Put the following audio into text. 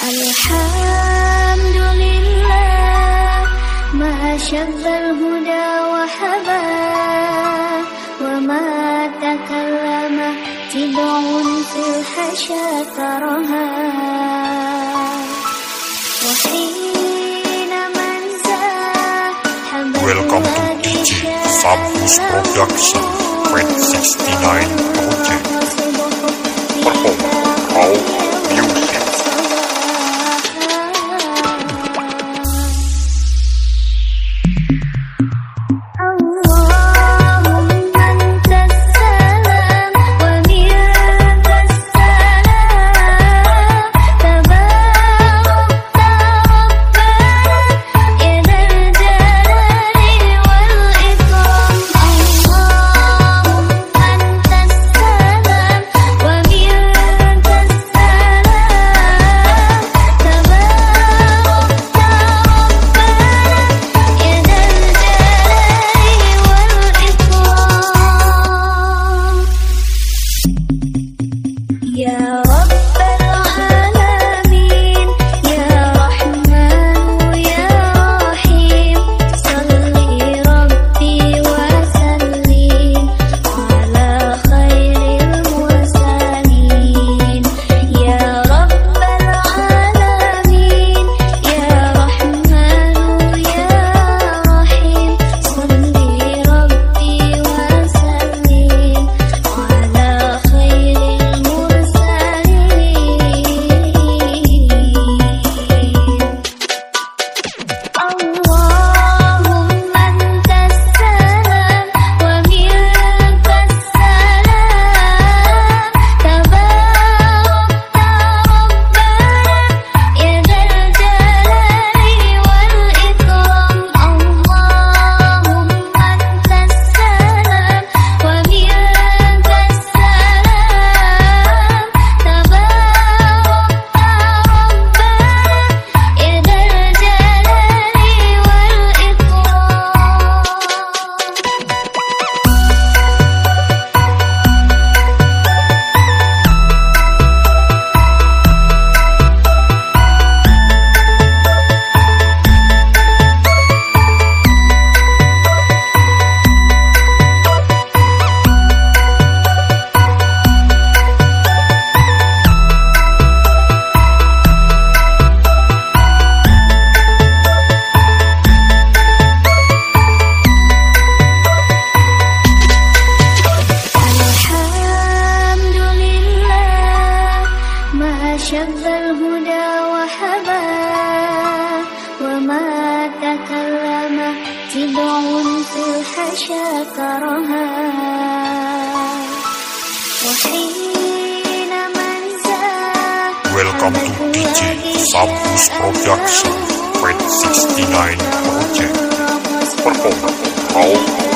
الحمد لله ما شذ الهدى وحبا وما تكلم تبع في الحشا ترها وحين من زاح Welcome to DJ Sampus Production Red 69 Project Perform Raw شذ الهدى وحبا وما تكلم تبع في الحشا ترها وحين من Welcome to DJ Sampus Production Red 69 Project Perform Raw Music